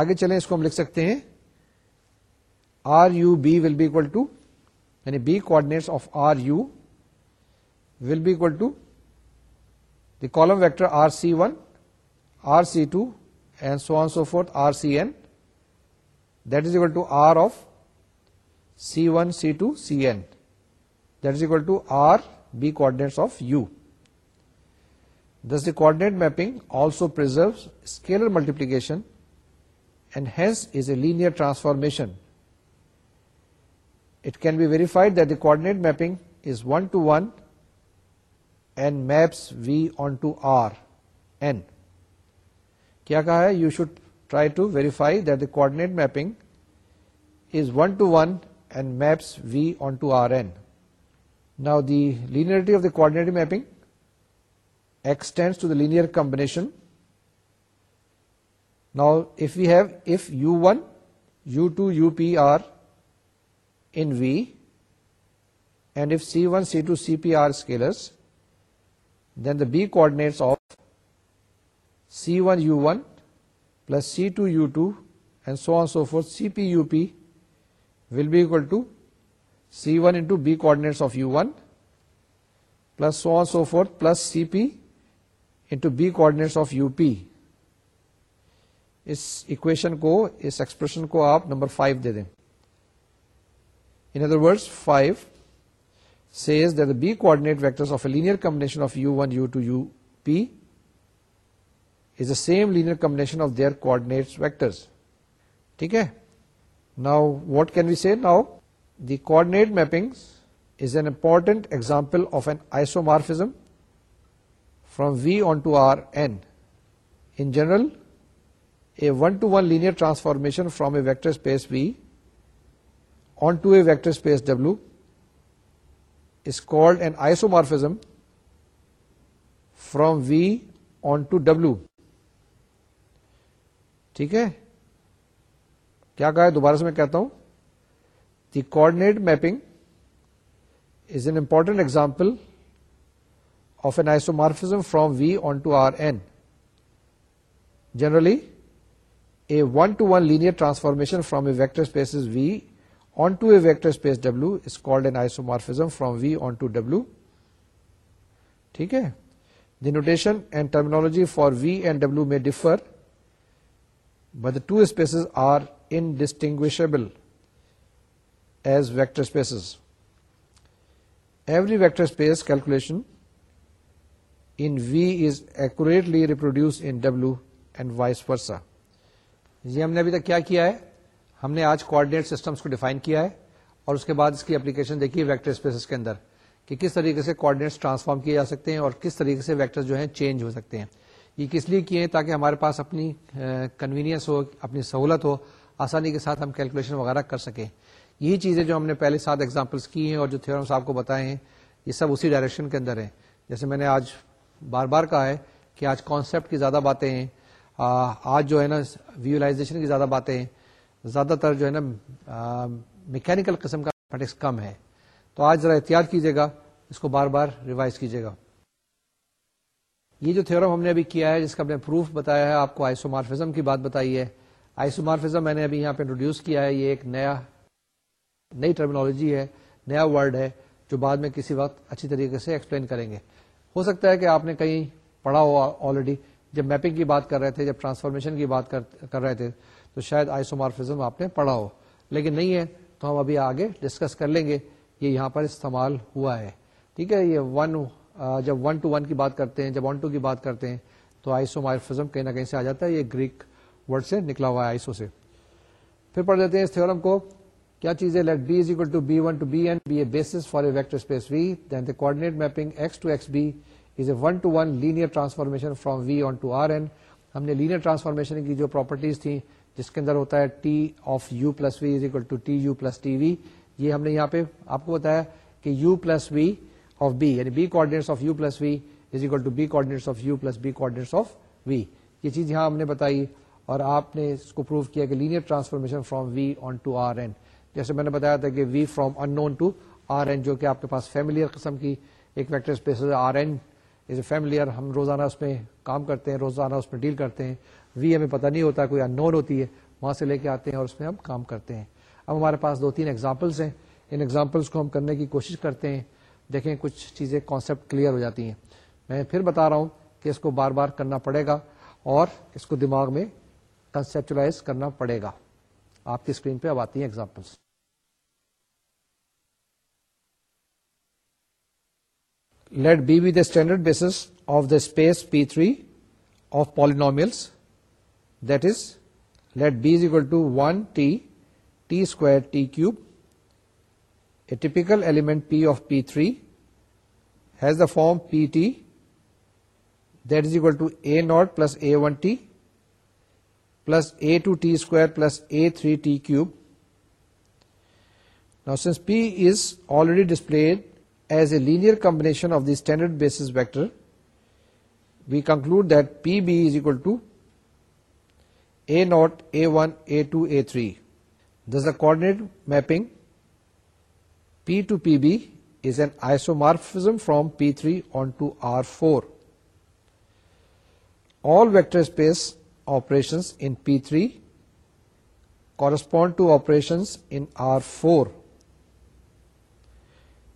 آگے چلیں اس کو ہم لکھ سکتے ہیں R U B will be equal to یعنی B coordinate of R U will be equal to the column vector R C one R C two and so on so forth R C N that is equal to R of C one C two C N that is equal to R B coordinate of U this the coordinate mapping also per scalar multiplication and hence is a linear transformation. It can be verified that the coordinate mapping is 1 to 1 and maps V onto R, N. Kya kaha hai? You should try to verify that the coordinate mapping is 1 to 1 and maps V onto R, N. Now the linearity of the coordinate mapping extends to the linear combination now if we have, if U1, U2, UP are in V, and if C1, C2, CP are scalars, then the B coordinates of C1, U1 plus C2, U2 and so on and so forth, CP, UP will be equal to C1 into B coordinates of U1 plus so on and so forth plus CP into B coordinates of UP. اس equation کو اس expression کو آپ number five دے دیں in other word five says the B coordinate linear combination of U one U two U P is a same linear combination of their coordinate vector ٹھیک ہے now what can you see now the coordinate mapping is an important example of an isomorphism from V onto R N in general one to one layer transformation from a vector space V onto a vector space W is call an isomorphism from V onto W ٹھیک ہے کیا کہا ہے دوبارہ سے میں کہتا ہوں the coordinate mapping is an important example of an isomorphism from V onto R N generally A one-to-one linear transformation from a vector space is V onto a vector space W is called an isomorphism from V onto W. Okay? The notation and terminology for V and W may differ, but the two spaces are indistinguishable as vector spaces. Every vector space calculation in V is accurately reproduced in W and vice versa. یہ ہم نے ابھی تک کیا کیا ہے ہم نے آج کوآڈینیٹ سسٹمس کو ڈیفائن کیا ہے اور اس کے بعد اس کی اپلیکیشن دیکھی ویکٹر اسپیسز کے اندر کہ کس طریقے سے کوآڈینیٹس ٹرانسفارم کیے جا سکتے ہیں اور کس طریقے سے ویکٹر جو ہیں چینج ہو سکتے ہیں یہ کس لیے کیے ہیں تاکہ ہمارے پاس اپنی کنوینئنس ہو اپنی سہولت ہو آسانی کے ساتھ ہم کیلکولیشن وغیرہ کر سکیں یہی چیزیں جو ہم نے پہلے سات ایگزامپلس کی ہیں اور جو تھیورمس آپ کو بتائے ہیں یہ سب اسی ڈائریکشن کے اندر ہیں جیسے میں نے آج بار بار کہا ہے کہ آج کانسیپٹ کی زیادہ باتیں ہیں آج جو ہے نا ویولاشن کی زیادہ باتیں زیادہ تر جو ہے نا میکینکل قسم کا میتھمیٹکس کم ہے تو آج ذرا احتیاط کیجیے گا اس کو بار بار ریوائز کیجیے گا یہ جو تھیورم ہم نے ابھی کیا ہے جس کا ہم نے پروف بتایا ہے آپ کو آئیسو مارفزم کی بات بتائی ہے آئیسو مارفزم میں نے ابھی یہاں پہ انٹروڈیوس کیا ہے یہ ایک نیا نئی ٹرمنالوجی ہے نیا ورڈ ہے جو بعد میں کسی وقت اچھی طریقے سے ایکسپلین کریں گے ہو سکتا ہے کہ آپ نے کہیں پڑھا ہو آلریڈی جب میپنگ کی بات کر رہے تھے جب ٹرانسفارمیشن کی بات کر رہے تھے تو شاید آئسومارفزم آپ نے پڑھا ہو لیکن نہیں ہے تو ہم ابھی آگے ڈسکس کر لیں گے یہ یہاں پر استعمال ہوا ہے ٹھیک ہے یہ ون جب ون ٹو ون کی بات کرتے ہیں جب ون ٹو کی بات کرتے ہیں تو آئسومارفزم مارفیزم کہیں نہ کہیں سے آ جاتا ہے یہ گریک ورڈ سے نکلا ہوا ہے آئسو سے پھر پڑھ لیتے ہیں اس کو کیا چیز ہے let B is equal to to B B B one a for a vector space V then the دینڈیٹ mapping X X to B is a one to one linear transformation from V onto R N ہم نے linear transformation کی جو properties تھیں جس کے اندر ہوتا ہے T of U plus V is equal to T U plus T V یہ ہم نے یہاں پہ آپ کو بتایا کہ U plus V of B یعنی B coordinates of U plus V is equal to B coordinates of U plus B coordinates of V یہ چیز یہاں ہم نے بتائی اور آپ نے اس کو پروو کیا کہ linear transformation from V onto R N جیسے میں نے بتایا تھا کہ V from unknown to R N جو کہ آپ کے پاس فیملیئر قسم کی ایک vector space R N is a familiar ہم روزانہ اس میں کام کرتے ہیں روزانہ اس میں ڈیل کرتے ہیں وی ہمیں پتہ نہیں ہوتا کوئی ہوتی ہے وہاں سے لے کے آتے ہیں اور اس میں ہم کام کرتے ہیں اب ہمارے پاس دو تین ایگزامپلس ہیں ان ایگزامپلس کو ہم کرنے کی کوشش کرتے ہیں دیکھیں کچھ چیزیں کانسیپٹ کلیئر ہو جاتی ہیں میں پھر بتا رہا ہوں کہ اس کو بار بار کرنا پڑے گا اور اس کو دماغ میں کنسپچلائز کرنا پڑے گا آپ کی اسکرین پہ اب آتی ہیں examples Let B be the standard basis of the space P3 of polynomials. That is, let B is equal to 1t, t squared, t cube. A typical element P of P3 has the form Pt that is equal to a0 plus a1t plus a2t square plus a3t cube. Now, since P is already displayed as a linear combination of the standard basis vector, we conclude that PB is equal to A0, A1, A2, A3. Thus, the coordinate mapping P to PB is an isomorphism from P3 onto R4. All vector space operations in P3 correspond to operations in R4.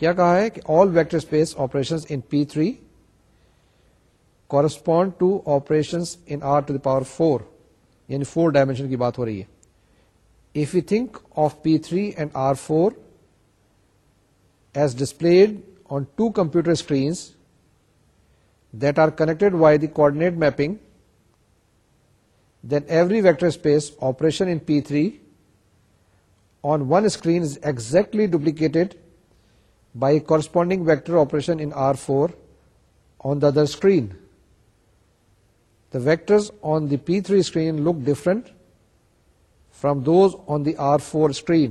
کیا کہا ہے کہ all vector space operation in P three correspond to operation in R to the power four یعنی four dimension کی بات ہو رہی ہے if you think of P three and R four as displayed on two computer screens that are connected via the coordinate mapping then every vector space operation in P three on one screen is exactly duplicated by corresponding vector operation in R four on the other screen the on on the P three screen look those on those on the R four screen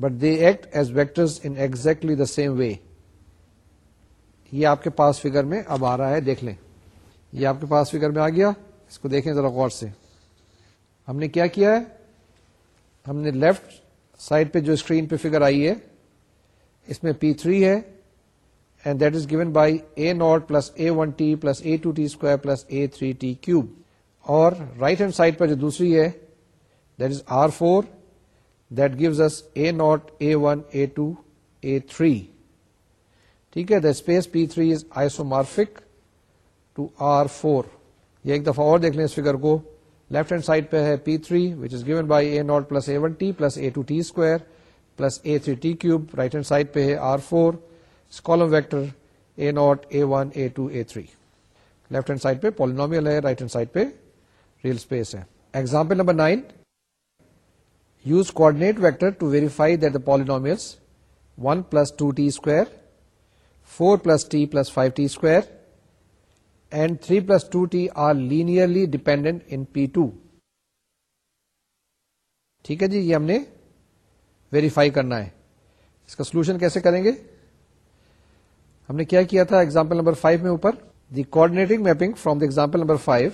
but they act as the the same way یہ آپ کے پاس figure میں اب آ رہا ہے دیکھ لیں یہ آپ کے پاس فگر میں آ گیا اس کو دیکھیں ذرا غور سے ہم نے کیا کیا ہے ہم نے لیفٹ سائڈ پہ جو اسکرین پہ فگر آئی ہے اس میں پی تھری ہے and that is given by A naught plus A one T plus A two T square plus A three T cube اور رائٹ ہینڈ سائڈ پر جو دوسری ہے that that is R four gives us A naught A one A two A three ٹھیک ہے the space P three is isomorphic to R four یہ ایک دفعہ اور دیکھ لیں اس فگر کو لیفٹ ہینڈ سائڈ پہ ہے P three which is given by A naught plus A one T plus A two T square plus A three T cube right hand side پہ ہے R four column vector A naught A one A two A three left hand side پہ polynomial ہے right hand side پہ real space ہے example number nine use coordinate vector to verify that the polynomial one plus two T square four plus T plus five T square and three plus two T are linearly dependent in P two ٹھیک ہے جی یہ ہم نے verify کرنا ہے اس کا solution کیسے کریں گے ہم نے کیا کیا تھا ایگزامپل نمبر فائیو میں اوپر the mapping from the example number five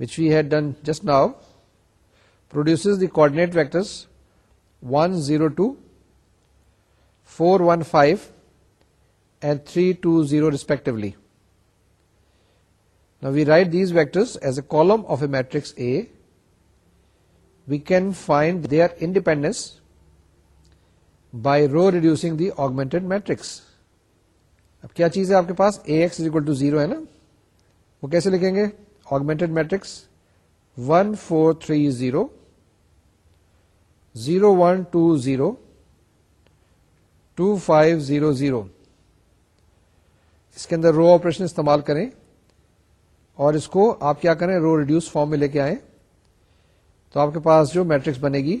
which we had done just now produces the vectors one zero two four one five and three two zero respectively we write these vectors as a column of a matrix A we can find their independence by row reducing the augmented matrix اب کیا چیز ہے آپ کے پاس A X equal to zero ہے نا وہ کیسے لکھیں گے augmented matrix one four three zero zero one two zero two five zero zero اس کے اندر رو آپریشن استعمال کریں اور اس کو آپ کیا کریں رو ریڈیوس فارم میں لے کے آئیں تو آپ کے پاس جو میٹرکس بنے گی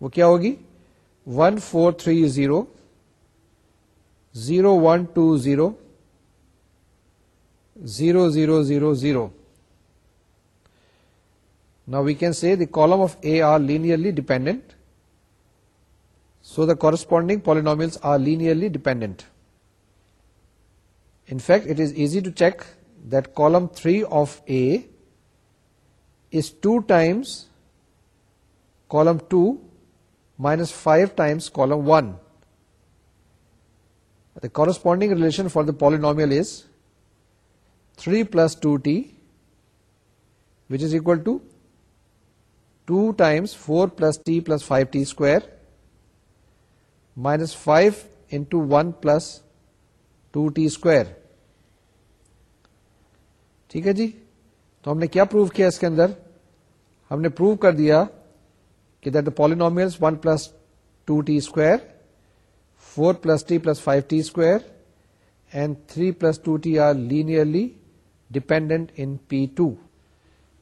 وہ کیا ہوگی one four three zero zero one two zero zero zero zero zero now we can C دیلم of A are لیئرلی dependent so the corresponding پالینومیس are لیئرلی dependent in fact it is easy to check that column three of a two times column to minus five Times column one دورسپونڈنگ relation for the pollen to T was equal to two times four plus T plus five t square minus five n two one plus two t square ٹھیک ہے جی تو ہم نے کیا prove کیا اس کے اندر ہم نے پروو کر دیا کہ that the polynomials one plus two t square four plus t plus five t square and three plus two t are linearly dependent in P two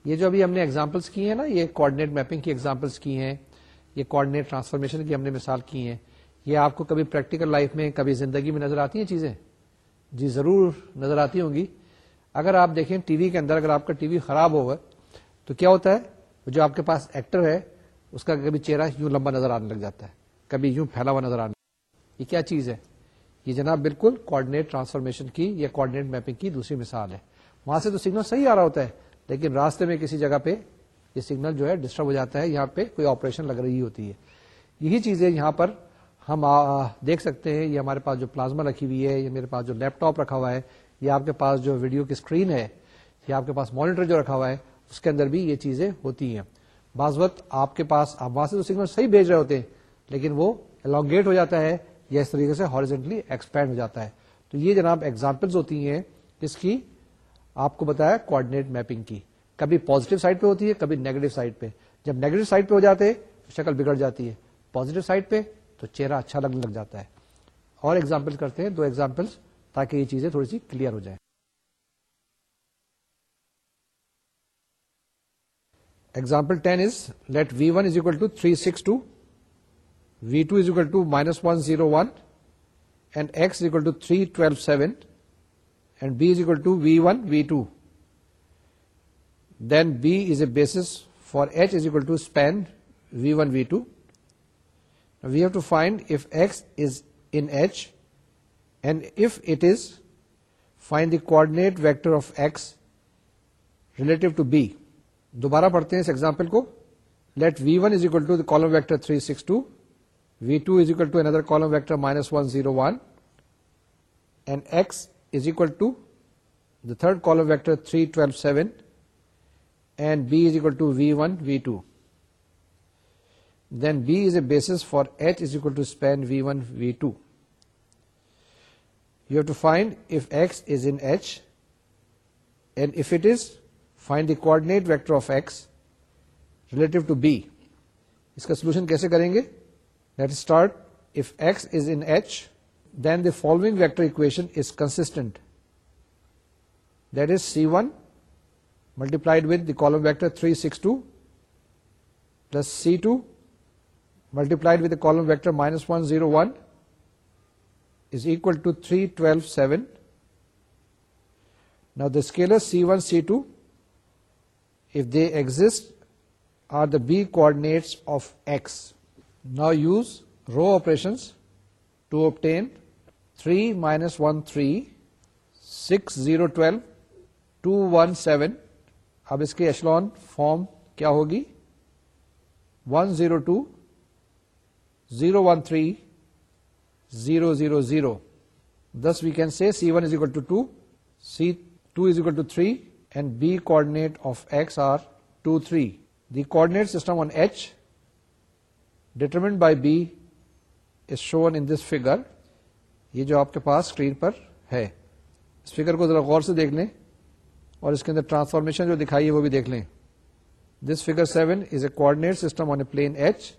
یہ جو ابھی ہم نے ایگزامپلس کی ہیں نا یہ کوآڈینیٹ میپنگ کی ایگزامپلس کی ہیں یہ کوآڈینیٹ ٹرانسفارمیشن کی ہم نے مثال کی ہیں یہ آپ کو کبھی پریکٹیکل لائف میں کبھی زندگی میں نظر آتی ہیں چیزیں جی ضرور نظر آتی ہوں گی اگر آپ دیکھیں ٹی وی کے اندر اگر آپ کا ٹی وی خراب ہوگا تو کیا ہوتا ہے جو آپ کے پاس ایکٹر ہے اس کا کبھی چہرہ یوں لمبا نظر آنے لگ جاتا ہے کبھی یوں پھیلا ہوا نظر آنے یہ کیا چیز ہے یہ جناب بالکل کوآڈینیٹ ٹرانسفارمیشن کی یا کوآڈینیٹ میپنگ کی دوسری مثال ہے وہاں سے تو سگنل صحیح آ رہا ہوتا ہے لیکن راستے میں کسی جگہ پہ یہ سگنل جو ہے ڈسٹرب ہو جاتا ہے یہاں پہ کوئی آپریشن لگ رہی ہوتی ہے یہی چیزیں یہاں پر ہم دیکھ سکتے ہیں یہ ہمارے پاس جو پلازما رکھی ہوئی ہے یا میرے پاس جو لیپ ٹاپ رکھا ہوا ہے یا آپ کے پاس جو ویڈیو کی اسکرین ہے یا آپ کے پاس مانیٹر جو رکھا ہوا ہے اس کے اندر بھی یہ چیزیں ہوتی ہیں بعض وقت آپ کے پاس آپ وہاں سے تو سگنل صحیح بھیج رہے ہوتے ہیں لیکن وہ الاگیٹ ہو جاتا ہے یا اس طریقے سے ہارجینٹلی ایکسپینڈ ہو جاتا ہے تو یہ جناب ایگزامپلس ہوتی ہیں اس کی آپ کو بتایا کوآڈینیٹ میپنگ کی کبھی پوزیٹو سائڈ پہ ہوتی ہے کبھی نیگیٹو سائڈ پہ جب نیگیٹو سائڈ پہ ہو جاتے تو شکل بگڑ جاتی ہے پازیٹو سائڈ پہ تو چہرہ اچھا لگنے لگ جاتا ہے اور ایگزامپل کرتے ہیں دو ایگزامپلس تاکہ یہ چیزیں تھوڑی سی کلیئر ہو جائیں example ten is let we one is equal to three six two we two is equal to minus one zero one and X equal to three twelve seven and B is equal to we one we two then B is a base for H is equal to span we one we two we have to find X is in H and if it is find the coordinate vector of x relative to B دوبارہ پڑھتے ہیں اس example کو let v one is equal equal column vector three six two v two is equal to another column vector minus one zero one and x is equal to the third column vector three twelve seven and B is equal to v one v two then B is a basis for H is equal to span v one v two to find if x is h and if it is find the coordinate vector of x relative to B اس کا solution کیسے کریں گے let start if x is in H then the following vector equation is consistent that is c one multiplied with the column vector three six two plus c two multiplied column vector minus one zero one equal to three twelve seven now the scalar c one c two if they exist are the B coordinates of x now use row operation to obtain three minus one three six zero twelve two one seven اب اس کی echelon form کیا ہوگی one zero two zero one three zero zeros we can see c one is equal to two c two is equal B coordinate کوئی basis شو دس figure یہ جو آپ کے پاس اسکرین پر ہے اس فگر کو ذرا غور سے دیکھ لیں اور اس کے اندر ٹرانسفارمیشن جو دکھائی ہے وہ بھی دیکھ لیں this figure seven is a coordinate system on a plane H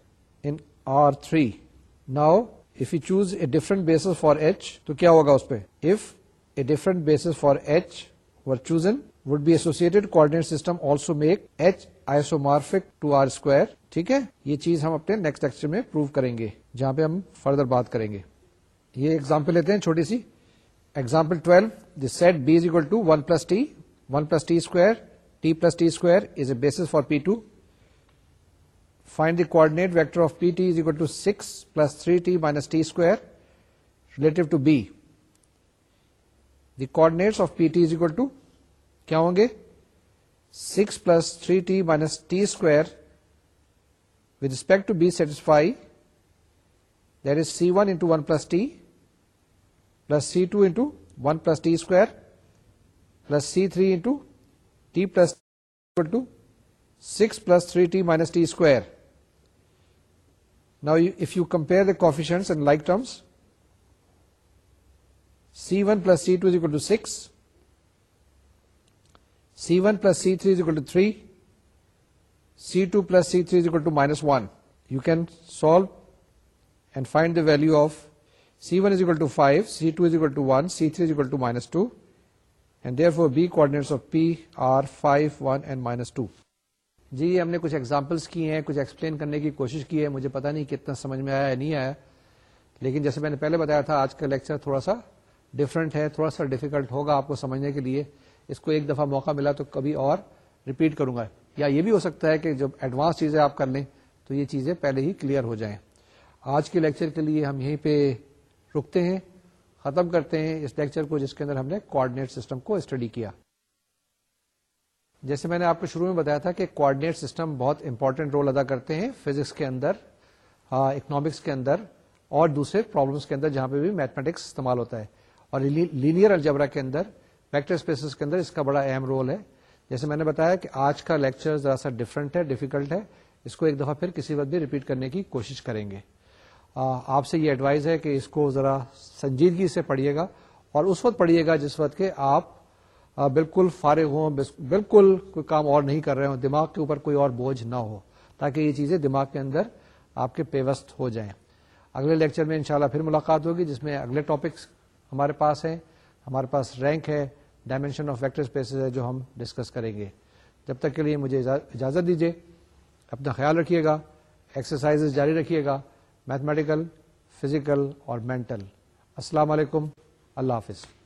in R three now if you choose a different basis for H تو کیا ہوگا اس پہ if a different basis for H would be associated coordinate also make H isomorphic to R square ٹھیک ہے یہ چیز ہم اپنے نیکسٹ لیکچر میں پروو کریں گے جہاں پہ ہم فردر بات کریں گے یہ ایگزامپل لیتے ہیں چھوٹی سی example twelve the set B is equal to one plus t one plus t square t plus t square is a basis for P two find the coordinate relate bet of p t two کیا ہوں گے six plus three t minus t square respect to satisfy the one one plus t plus c two it one plus t square plus c three into t plus plus three square c one p ٹکل c one plus c three three c two plus c threes one you can solve find value of c one two five c two two c three four bed p are five minus two جی ہم نے کچھ examples کی ہیں کچھ explain کرنے کی کوشش کی ہے مجھے پتا نہیں کتنا سمجھ میں آیا نہیں آیا لیکن جیسے میں نے پہلے بتایا تھا آج کا لیکچر تھوڑا سا ڈفرینٹ ہے تھوڑا سا ڈیفیکلٹ ہوگا آپ کو سمجھنے کے لیے اس کو ایک دفعہ موقع ملا تو کبھی اور ریپیٹ کروں گا یا یہ بھی ہو سکتا ہے کہ جب ایڈوانس چیزیں آپ کر لیں تو یہ چیزیں پہلے ہی کلیئر ہو جائیں آج کے لیکچر کے لیے ہم یہیں پہ رکتے ہیں ختم کرتے ہیں اس لیکچر کو جس کے اندر ہم نے کوآڈینیٹ سسٹم کو اسٹڈی کیا جیسے میں نے آپ کو شروع میں بتایا تھا کہ کوآڈینیٹ سسٹم بہت امپورٹنٹ رول ادا کرتے ہیں فزکس کے اندر اکنامکس ہاں، کے اندر اور دوسرے پرابلمس کے اندر جہاں پہ بھی میتھمیٹکس استعمال ہوتا ہے اور لینئر الجبرا کے اندر ویکٹر اسپیسز کے اندر اس کا بڑا اہم رول ہے جیسے میں نے بتایا کہ آج کا لیکچر ذرا سا ڈفرینٹ ہے ڈیفیکلٹ ہے اس کو ایک دفعہ پھر کسی وقت بھی ریپیٹ کرنے کی کوشش کریں گے آپ سے یہ ایڈوائز ہے کہ اس کو ذرا سنجیدگی سے پڑھیے گا اور اس وقت پڑھیے گا جس وقت کہ آپ بالکل فارغ ہوں بالکل کوئی کام اور نہیں کر رہے ہوں دماغ کے اوپر کوئی اور بوجھ نہ ہو تاکہ یہ چیزیں دماغ کے اندر آپ کے پیوست ہو جائیں اگلے لیکچر میں انشاءاللہ پھر ملاقات ہوگی جس میں اگلے ٹاپکس ہمارے پاس ہیں ہمارے پاس رینک ہے ڈائمینشن آف فیکٹر اسپیسز ہے جو ہم ڈسکس کریں گے جب تک کے لیے مجھے اجازت دیجیے اپنا خیال رکھیے گا ایکسرسائز جاری رکھیے گا میتھمیٹیکل فزیکل اور مینٹل السلام علیکم اللہ حافظ